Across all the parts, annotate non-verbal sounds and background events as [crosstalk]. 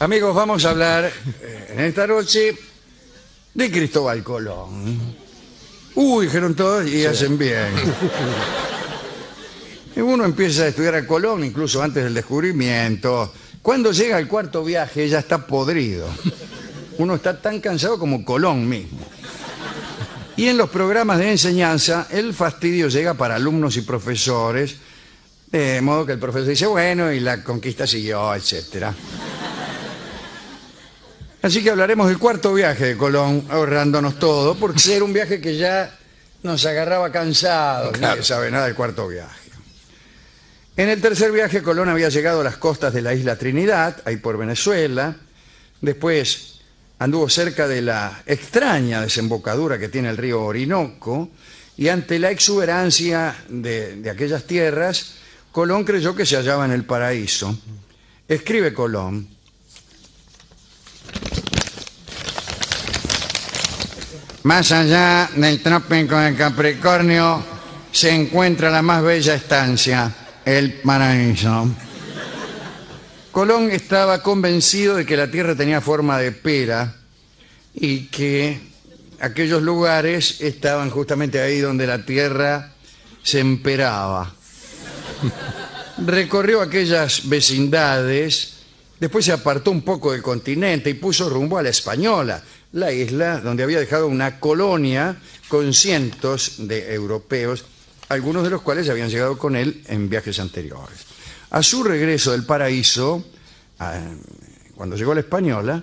Amigos, vamos a hablar eh, en esta noche de Cristóbal Colón. Uy, dijeron todos y hacen bien. Y Uno empieza a estudiar a Colón incluso antes del descubrimiento. Cuando llega al cuarto viaje ya está podrido. Uno está tan cansado como Colón mismo. Y en los programas de enseñanza el fastidio llega para alumnos y profesores, de modo que el profesor dice, bueno, y la conquista siguió, etcétera. Así que hablaremos del cuarto viaje de Colón, ahorrándonos todo, porque era un viaje que ya nos agarraba cansados, nadie sabe nada del cuarto viaje. En el tercer viaje Colón había llegado a las costas de la isla Trinidad, ahí por Venezuela, después anduvo cerca de la extraña desembocadura que tiene el río Orinoco, y ante la exuberancia de, de aquellas tierras, Colón creyó que se hallaba en el paraíso. Escribe Colón, Más allá del trópico de Capricornio se encuentra la más bella estancia, el paraíso. Colón estaba convencido de que la Tierra tenía forma de pera y que aquellos lugares estaban justamente ahí donde la Tierra se emperaba. [laughs] Recorrió aquellas vecindades, después se apartó un poco del continente y puso rumbo a la Española, la isla donde había dejado una colonia con cientos de europeos, algunos de los cuales habían llegado con él en viajes anteriores. A su regreso del paraíso, cuando llegó a la Española,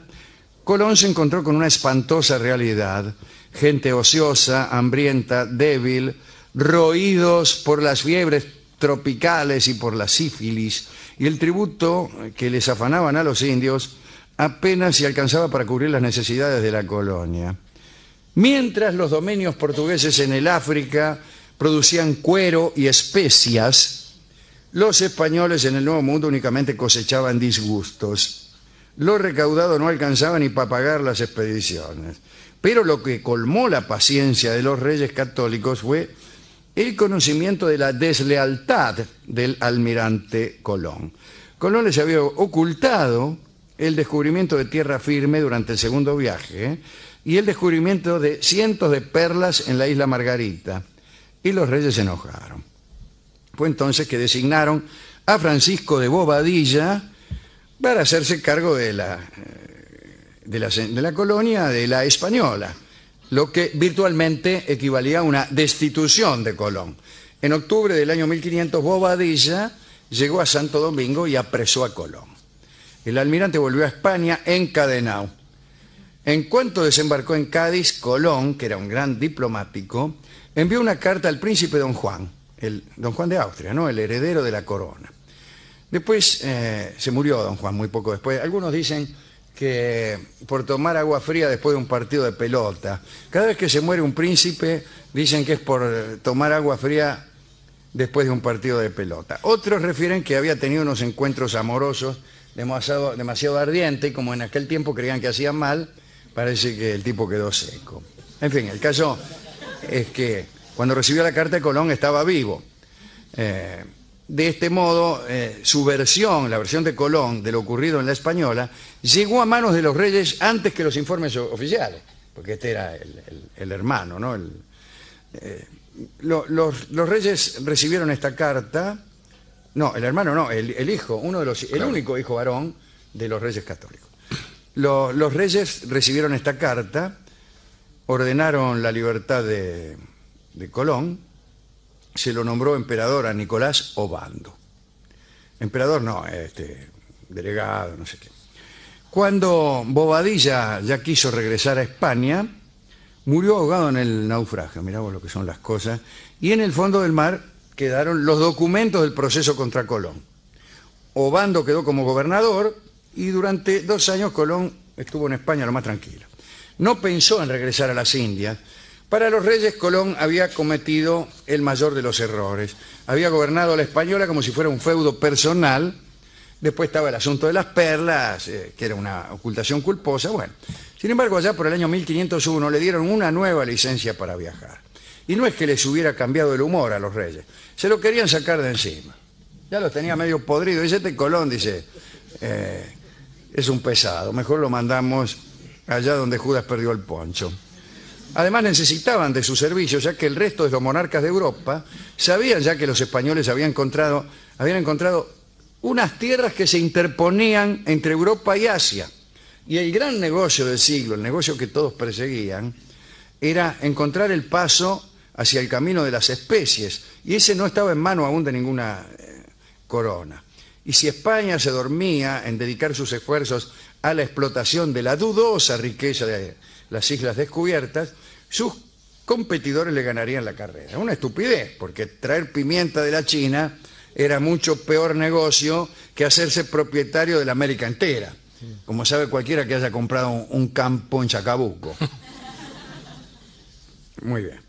Colón se encontró con una espantosa realidad, gente ociosa, hambrienta, débil, roídos por las fiebres tropicales y por la sífilis, y el tributo que les afanaban a los indios apenas si alcanzaba para cubrir las necesidades de la colonia. Mientras los dominios portugueses en el África producían cuero y especias, los españoles en el Nuevo Mundo únicamente cosechaban disgustos. Lo recaudado no alcanzaba ni para pagar las expediciones. Pero lo que colmó la paciencia de los reyes católicos fue el conocimiento de la deslealtad del almirante Colón. Colón les había ocultado el descubrimiento de tierra firme durante el segundo viaje y el descubrimiento de cientos de perlas en la isla Margarita. Y los reyes se enojaron. Fue entonces que designaron a Francisco de Bobadilla para hacerse cargo de la, eh, de la, de la colonia de la española, lo que virtualmente equivalía a una destitución de Colón. En octubre del año 1500, Bobadilla llegó a Santo Domingo y apresó a Colón. El almirante volvió a España encadenado. En cuanto desembarcó en Cádiz, Colón, que era un gran diplomático, envió una carta al príncipe don Juan, el don Juan de Austria, ¿no? el heredero de la corona. Después eh, se murió don Juan muy poco después. Algunos dicen que por tomar agua fría después de un partido de pelota. Cada vez que se muere un príncipe dicen que es por tomar agua fría después de un partido de pelota. Otros refieren que había tenido unos encuentros amorosos demasiado, demasiado ardientes y como en aquel tiempo creían que hacían mal, parece que el tipo quedó seco. En fin, el caso es que cuando recibió la carta de Colón estaba vivo. Eh, de este modo, eh, su versión, la versión de Colón de lo ocurrido en la Española, llegó a manos de los reyes antes que los informes oficiales, porque este era el, el- el hermano, ¿no? El- eh, lo- los, los reyes recibieron esta carta, no, el hermano no, el, hijo, uno de los, el único hijo varón de los reyes católicos. Lo- los reyes recibieron esta carta, ordenaron la libertad de, de Colón, se lo nombró emperador a Nicolás Obando. Emperador no, este, delegado, no sé qué. Cuando Bobadilla ya quiso regresar a España, murió ahogado en el naufragio, mirá lo que son las cosas, y en el fondo del mar quedaron los documentos del proceso contra Colón. Obando quedó como gobernador y durante dos años Colón estuvo en España lo más tranquilo. No pensó en regresar a las Indias. Para los reyes Colón había cometido el mayor de los errores. Había gobernado a la española como si fuera un feudo personal. Después estaba el asunto de las perlas, eh, que era una ocultación culposa. Bueno, sin embargo, allá por el año 1501 le dieron una nueva licencia para viajar. Y no es que les hubiera cambiado el humor a los reyes, se lo querían sacar de encima. Ya los tenía medio podrido. Y este Colón dice, eh, es un pesado, mejor lo mandamos allá donde Judas perdió el poncho. Además necesitaban de su servicio, ya que el resto de los monarcas de Europa sabían ya que los españoles habían encontrado, habían encontrado unas tierras que se interponían entre Europa y Asia. Y el gran negocio del siglo, el negocio que todos perseguían, era encontrar el paso hacia el camino de las especies. Y ese no estaba en mano aún de ninguna eh, corona. Y si España se dormía en dedicar sus esfuerzos a la explotación de la dudosa riqueza de las islas descubiertas, sus competidores le ganarían la carrera. Una estupidez, porque traer pimienta de la China era mucho peor negocio que hacerse propietario de la América entera, como sabe cualquiera que haya comprado un, campo en Chacabuco. [laughs] Muy bien.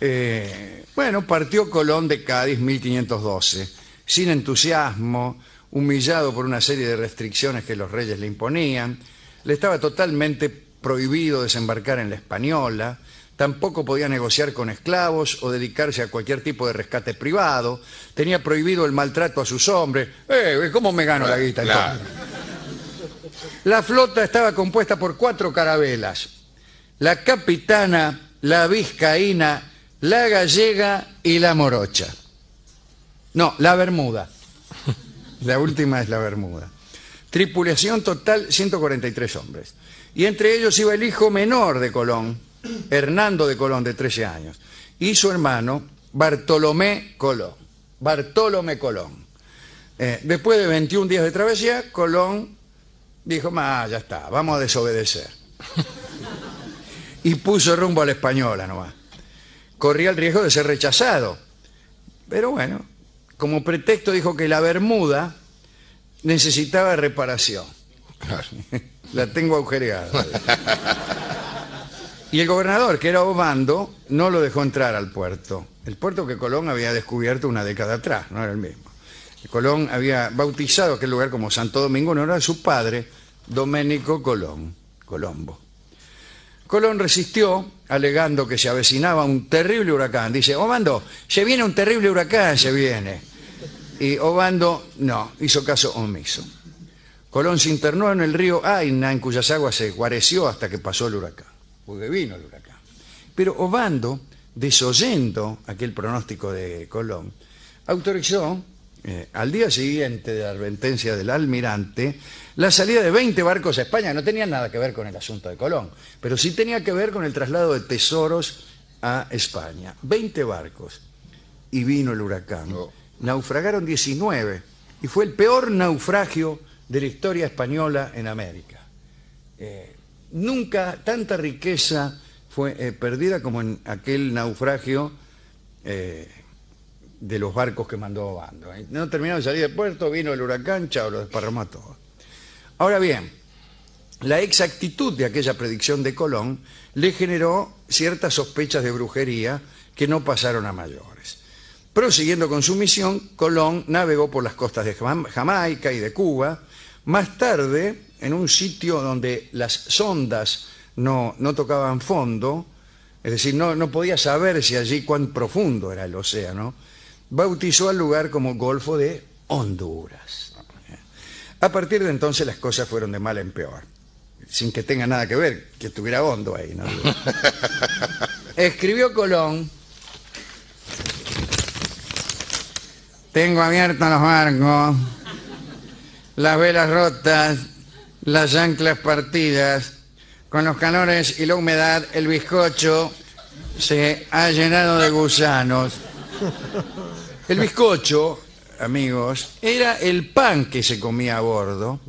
Eh, bueno, partió Colón de Cádiz 1512, sin entusiasmo, humillado por una serie de restricciones que los reyes le imponían, le estaba totalmente prohibido desembarcar en la Española, tampoco podía negociar con esclavos o dedicarse a cualquier tipo de rescate privado, tenía prohibido el maltrato a sus hombres. Eh, ¿Cómo me gano la guita? La flota estaba compuesta por cuatro carabelas. La capitana, la vizcaína, la gallega y la morocha. No, la bermuda. La última es la bermuda. Tripulación total, 143 hombres. Y entre ellos iba el hijo menor de Colón, Hernando de Colón, de 13 años, y su hermano, Bartolomé Colón. Bartolomé Colón. Eh, después de 21 días de travesía, Colón dijo, más ya está, vamos a desobedecer. y puso rumbo a la española nomás. Corría el riesgo de ser rechazado. Pero bueno, como pretexto dijo que la Bermuda necesitaba reparación. [laughs] La tengo agujereada. Y el gobernador, que era Obando, no lo dejó entrar al puerto. El puerto que Colón había descubierto una década atrás, no era el mismo. Colón había bautizado aquel lugar como Santo Domingo en honor a su padre, Doménico Colón, Colombo. Colón resistió, alegando que se avecinaba un terrible huracán. Dice, Obando, se viene un terrible huracán, se viene. Y Obando, no, hizo caso omiso. Colón se internó en el río Aina, en cuyas aguas se guareció hasta que pasó el huracán, porque vino el huracán. Pero Obando, desoyendo aquel pronóstico de Colón, autorizó, eh, al día siguiente de la advertencia del almirante, la salida de 20 barcos a España. No tenía nada que ver con el asunto de Colón, pero sí tenía que ver con el traslado de tesoros a España. 20 barcos. Y vino el huracán. Naufragaron 19. Y fue el peor naufragio de la historia española en América. Eh, nunca tanta riqueza fue eh, perdida como en aquel naufragio eh, de los barcos que mandó Obando. No terminaron de salir del puerto, vino el huracán, chao, lo desparramó todo. Ahora bien, la exactitud de aquella predicción de Colón le generó ciertas sospechas de brujería que no pasaron a mayores. Prosiguiendo con su misión, Colón navegó por las costas de Jamaica y de Cuba, más tarde, en un sitio donde las sondas no, tocaban fondo, es decir, no, no podía saber si allí cuán profundo era el océano, bautizó al lugar como Golfo de Honduras. A partir de entonces las cosas fueron de mal en peor, sin que tenga nada que ver, que estuviera hondo ahí. ¿no? [laughs] Escribió Colón, tengo abiertos los barcos, las velas rotas, las anclas partidas, con los calores y la humedad, el bizcocho se ha llenado de gusanos. El bizcocho, amigos, era el pan que se comía a bordo.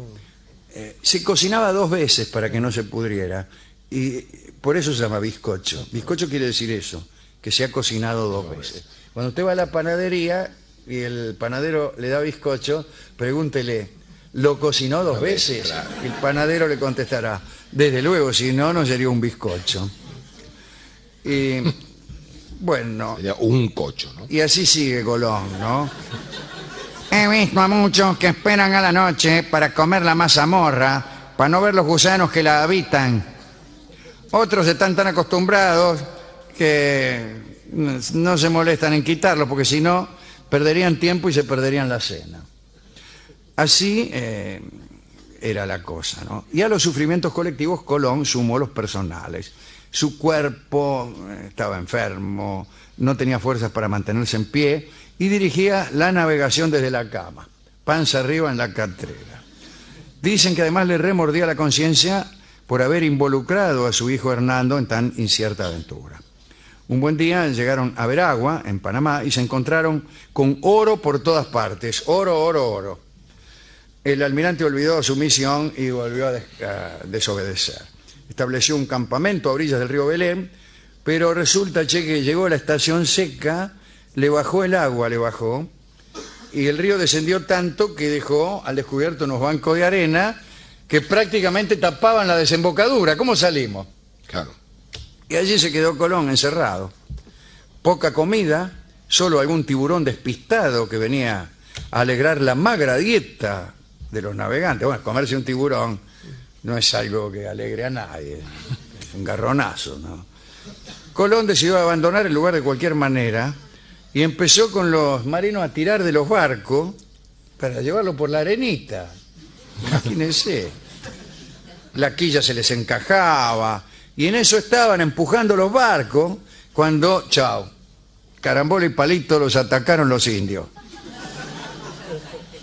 Eh, se cocinaba dos veces para que no se pudriera. Y por eso se llama bizcocho. Bizcocho quiere decir eso, que se ha cocinado dos veces. Cuando usted va a la panadería y el panadero le da bizcocho, pregúntele, lo cocinó dos veces. El panadero le contestará, desde luego, si no, no sería un bizcocho. Y [laughs] bueno. Sería un cocho, ¿no? Y así sigue Colón, ¿no? He visto a muchos que esperan a la noche para comer la mazamorra, para no ver los gusanos que la habitan. Otros están tan acostumbrados que no se molestan en quitarlo, porque si no, perderían tiempo y se perderían la cena. Así, eh, era la cosa, ¿no? Y a los sufrimientos colectivos Colón sumó los personales. Su cuerpo eh, estaba enfermo, no tenía fuerzas para mantenerse en pie y dirigía la navegación desde la cama, panza arriba en la catrera. Dicen que además le remordía la conciencia por haber involucrado a su hijo Hernando en tan incierta aventura. Un buen día llegaron a Veragua, en Panamá, y se encontraron con oro por todas partes. Oro, oro, oro. El almirante olvidó su misión y volvió a, des- a desobedecer. Estableció un campamento a orillas del río Belén, pero resulta che, que llegó a la estación seca, le bajó el agua, le bajó, y el río descendió tanto que dejó al descubierto unos bancos de arena que prácticamente tapaban la desembocadura. ¿Cómo salimos? Claro. Y allí se quedó Colón encerrado. Poca comida, solo algún tiburón despistado que venía a alegrar la magra dieta de los navegantes. Bueno, comerse un tiburón no es algo que alegre a nadie, es un garronazo, ¿no? Colón decidió abandonar el lugar de cualquier manera y empezó con los marinos a tirar de los barcos para llevarlo por la arenita. Imagínense. La quilla se les encajaba y en eso estaban empujando los barcos cuando, chao, carambola y palito los atacaron los indios.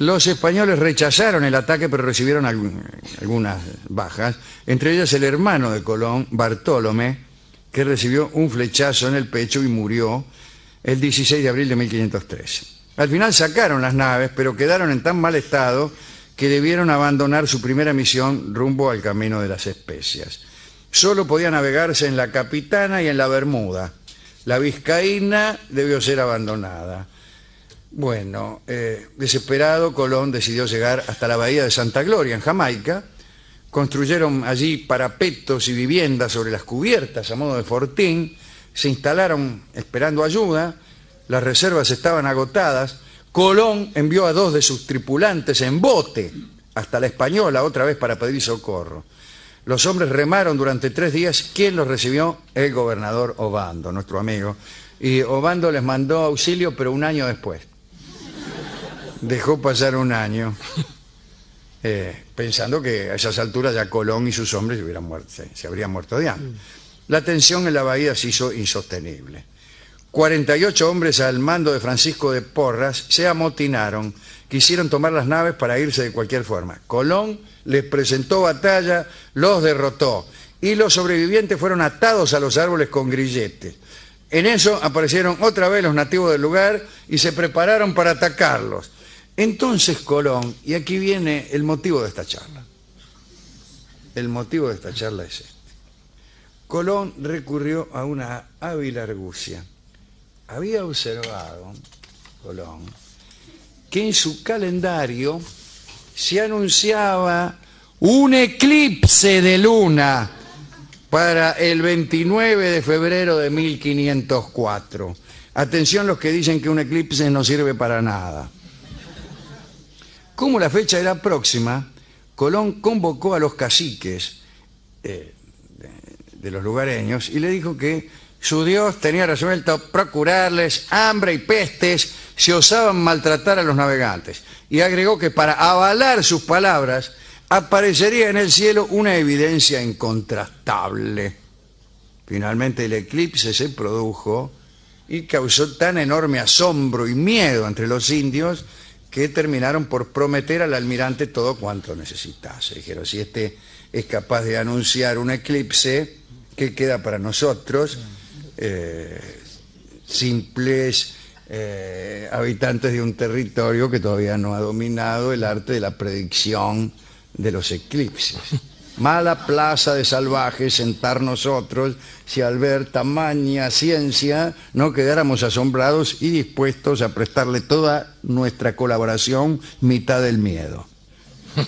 Los españoles rechazaron el ataque pero recibieron algunas bajas, entre ellas el hermano de Colón, Bartolomé, que recibió un flechazo en el pecho y murió el 16 de abril de 1513. Al final sacaron las naves, pero quedaron en tan mal estado que debieron abandonar su primera misión rumbo al camino de las especias. Solo podía navegarse en la Capitana y en la Bermuda. La Vizcaína debió ser abandonada. Bueno, eh, desesperado, Colón decidió llegar hasta la bahía de Santa Gloria, en Jamaica. Construyeron allí parapetos y viviendas sobre las cubiertas a modo de fortín. Se instalaron esperando ayuda. Las reservas estaban agotadas. Colón envió a dos de sus tripulantes en bote hasta la Española, otra vez para pedir socorro. Los hombres remaron durante tres días. ¿Quién los recibió? El gobernador Obando, nuestro amigo. Y Obando les mandó auxilio, pero un año después. Dejó pasar un año, eh, pensando que a esas alturas ya Colón y sus hombres se, hubieran muerto, se, se habrían muerto de hambre. La tensión en la bahía se hizo insostenible. 48 hombres al mando de Francisco de Porras se amotinaron, quisieron tomar las naves para irse de cualquier forma. Colón les presentó batalla, los derrotó y los sobrevivientes fueron atados a los árboles con grilletes. En eso aparecieron otra vez los nativos del lugar y se prepararon para atacarlos. Entonces Colón, y aquí viene el motivo de esta charla, el motivo de esta charla es este. Colón recurrió a una hábil argucia. Había observado, Colón, que en su calendario se anunciaba un eclipse de luna para el 29 de febrero de 1504. Atención los que dicen que un eclipse no sirve para nada. Como la fecha era próxima, Colón convocó a los caciques eh, de, de los lugareños y le dijo que su Dios tenía resuelto procurarles hambre y pestes si osaban maltratar a los navegantes. Y agregó que para avalar sus palabras aparecería en el cielo una evidencia incontrastable. Finalmente el eclipse se produjo y causó tan enorme asombro y miedo entre los indios que terminaron por prometer al almirante todo cuanto necesitase. Dijeron, si este es capaz de anunciar un eclipse, ¿qué queda para nosotros? Eh, simples eh, habitantes de un territorio que todavía no ha dominado el arte de la predicción de los eclipses. Mala plaza de salvajes sentar nosotros si al ver tamaña ciencia no quedáramos asombrados y dispuestos a prestarle toda nuestra colaboración mitad del miedo. [laughs]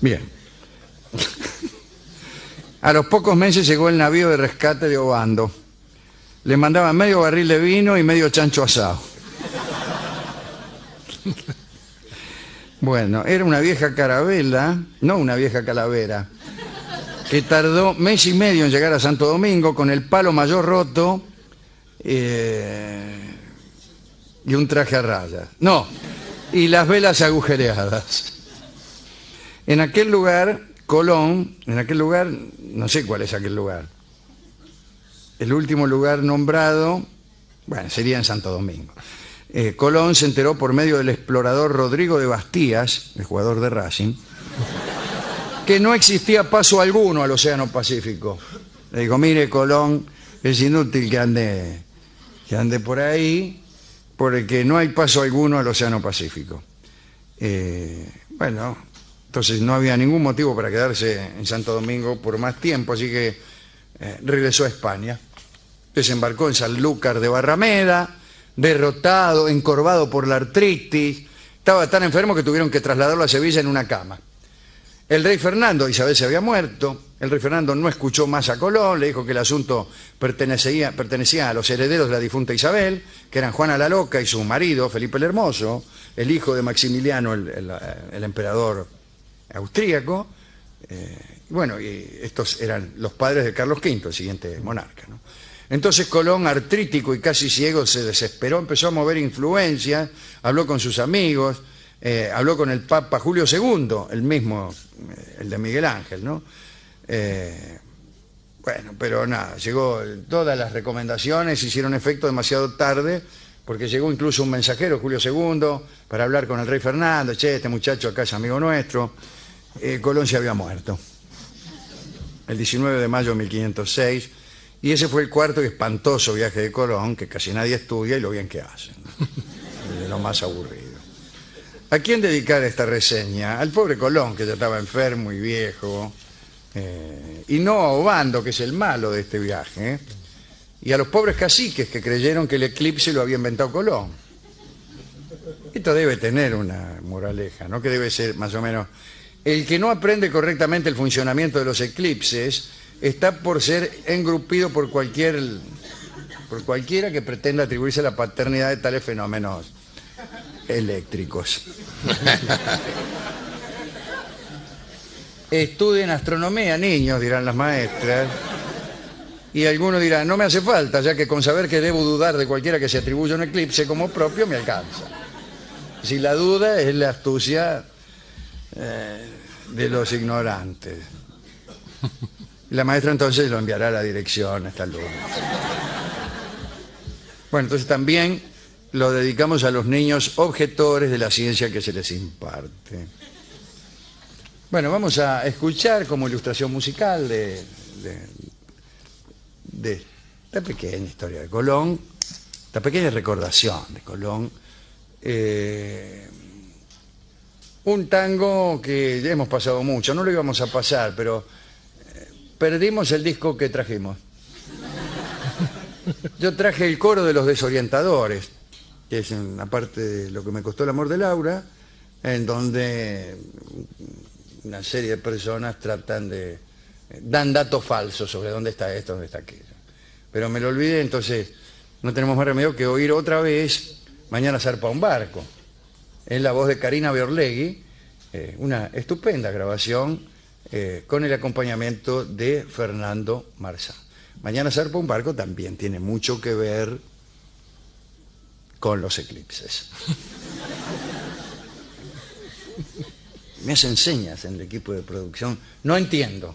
Bien. A los pocos meses llegó el navío de rescate de Obando. Le mandaban medio barril de vino y medio chancho asado. Bueno, era una vieja carabela, no una vieja calavera, que tardó mes y medio en llegar a Santo Domingo con el palo mayor roto eh, y un traje a rayas. No, y las velas agujereadas. En aquel lugar, Colón, en aquel lugar, no sé cuál es aquel lugar. El último lugar nombrado, bueno, sería en Santo Domingo. Eh, Colón se enteró por medio del explorador Rodrigo de Bastías, el jugador de Racing, que no existía paso alguno al Océano Pacífico. Le dijo, mire Colón, es inútil que ande, que ande por ahí, porque no hay paso alguno al Océano Pacífico. Eh, bueno, entonces no había ningún motivo para quedarse en Santo Domingo por más tiempo, así que eh, regresó a España. Desembarcó en Sanlúcar de Barrameda, derrotado, encorvado por la artritis. Estaba tan enfermo que tuvieron que trasladarlo a Sevilla en una cama. El rey Fernando, Isabel se había muerto, el rey Fernando no escuchó más a Colón, le dijo que el asunto pertenecía, pertenecía a los herederos de la difunta Isabel, que eran Juana la Loca y su marido, Felipe el Hermoso, el hijo de Maximiliano, el, emperador austríaco. Eh, bueno, y estos eran los padres de Carlos V, el siguiente monarca. Entonces Colón, artrítico y casi ciego, se desesperó, empezó a mover influencia, habló con sus amigos, eh, habló con el Papa Julio II, el mismo, eh, el de Miguel Ángel, ¿no? Eh, bueno, pero nada, llegó, todas las recomendaciones hicieron efecto demasiado tarde, porque llegó incluso un mensajero, Julio II, para hablar con el rey Fernando, che, este muchacho acá es amigo nuestro. Colón se había muerto. El 19 de mayo de 1506, y ese fue el cuarto y espantoso viaje de Colón, que casi nadie estudia y lo bien que hacen. [laughs] De lo más aburrido. ¿A quién dedicar esta reseña? Al pobre Colón, que ya estaba enfermo y viejo, eh, y no a Obando, que es el malo de este viaje, ¿eh? y a los pobres caciques que creyeron que el eclipse lo había inventado Colón. Esto debe tener una moraleja, ¿no? Que debe ser más o menos... El que no aprende correctamente el funcionamiento de los eclipses está por ser engrupido por cualquier por cualquiera que pretenda atribuirse la paternidad de tales fenómenos eléctricos. [laughs] Estudien astronomía, niños, dirán las maestras. Y algunos dirán, no me hace falta, ya que con saber que debo dudar de cualquiera que se atribuya un eclipse como propio me alcanza. Si la duda es la astucia eh, de los ignorantes. [laughs] La maestra entonces lo enviará a la dirección hasta luego. Bueno, entonces también lo dedicamos a los niños objetores de la ciencia que se les imparte. Bueno, vamos a escuchar como ilustración musical de, esta pequeña historia de Colón, esta pequeña recordación de Colón, eh, un tango que hemos pasado mucho, no lo íbamos a pasar, pero perdimos el disco que trajimos. Yo traje el coro de los desorientadores, que es una parte de lo que me costó el amor de Laura, en donde una serie de personas tratan de... dan datos falsos sobre dónde está esto, dónde está aquello. Pero me lo olvidé, entonces no tenemos más remedio que oír otra vez Mañana zarpa un barco. Es la voz de Karina Biorlegui, eh, una estupenda grabación eh, con el acompañamiento de Fernando Marzá. Mañana zarpa un barco también tiene mucho que ver con los eclipses. Me hacen señas en el equipo de producción. No entiendo.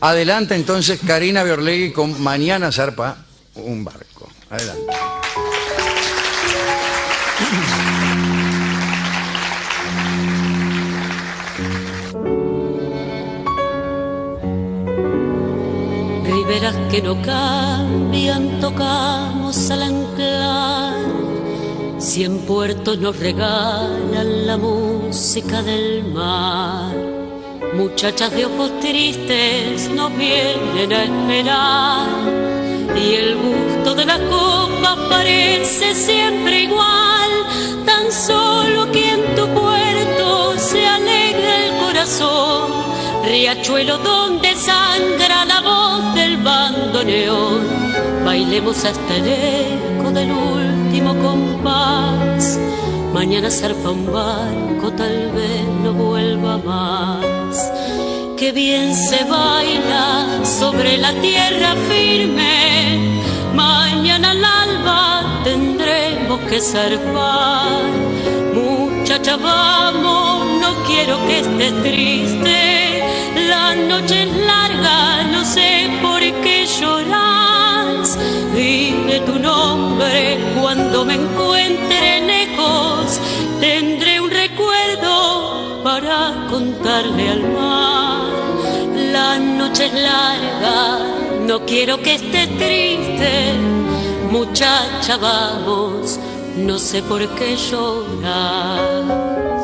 Adelante entonces Karina Biorlegui con Mañana zarpa un barco. Adelante. Que no cambian, tocamos al anclar Cien puertos nos regalan la música del mar. Muchachas de ojos tristes nos vienen a esperar. Y el gusto de la copa parece siempre igual. Tan solo que en tu puerto se alegra el corazón. Riachuelo donde sangra la voz Bailemos hasta el eco del último compás. Mañana zarpa un barco, tal vez no vuelva más. Que bien se baila sobre la tierra firme. Mañana al alba tendremos que zarpar. Muchacha, vamos, no quiero que estés triste. La noche es larga, no sé por qué lloras. Dime tu nombre cuando me encuentre lejos. Tendré un recuerdo para contarle al mar. La noche es larga, no quiero que estés triste. Muchacha, vamos, no sé por qué lloras.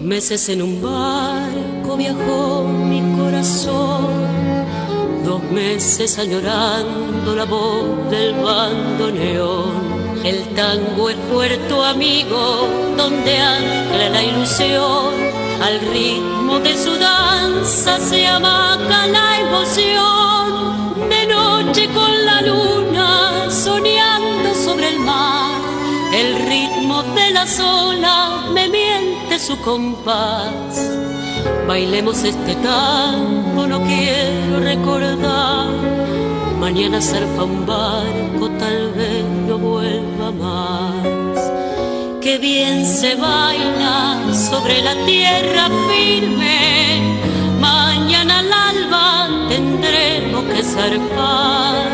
Meses en un barco viajó mi corazón, dos meses añorando la voz del bandoneón. El tango es puerto amigo donde ancla la ilusión, al ritmo de su danza se amaca la emoción. De noche con la luna soñando sobre el mar, el ritmo de las olas su compás. Bailemos este tango, no quiero recordar. Mañana zarpa un barco, tal vez no vuelva más. Qué bien se baila sobre la tierra firme. Mañana al alba tendremos que zarpar.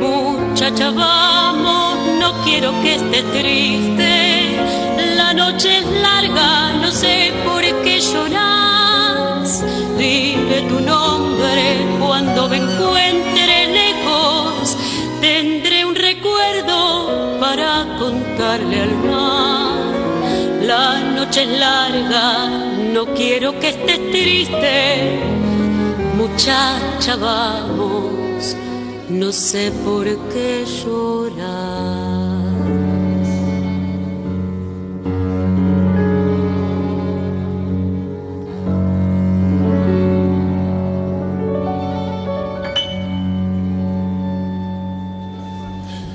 Muchacha, vamos, no quiero que estés triste. Noche es larga, no sé por qué lloras. Dime tu nombre cuando me encuentre lejos. Tendré un recuerdo para contarle al mar. La noche es larga, no quiero que estés triste. Muchacha, vamos, no sé por qué llorar.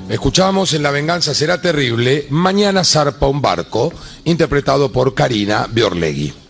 Escuchamos en La venganza será terrible, Mañana zarpa un barco, interpretado por Karina Biorlegui.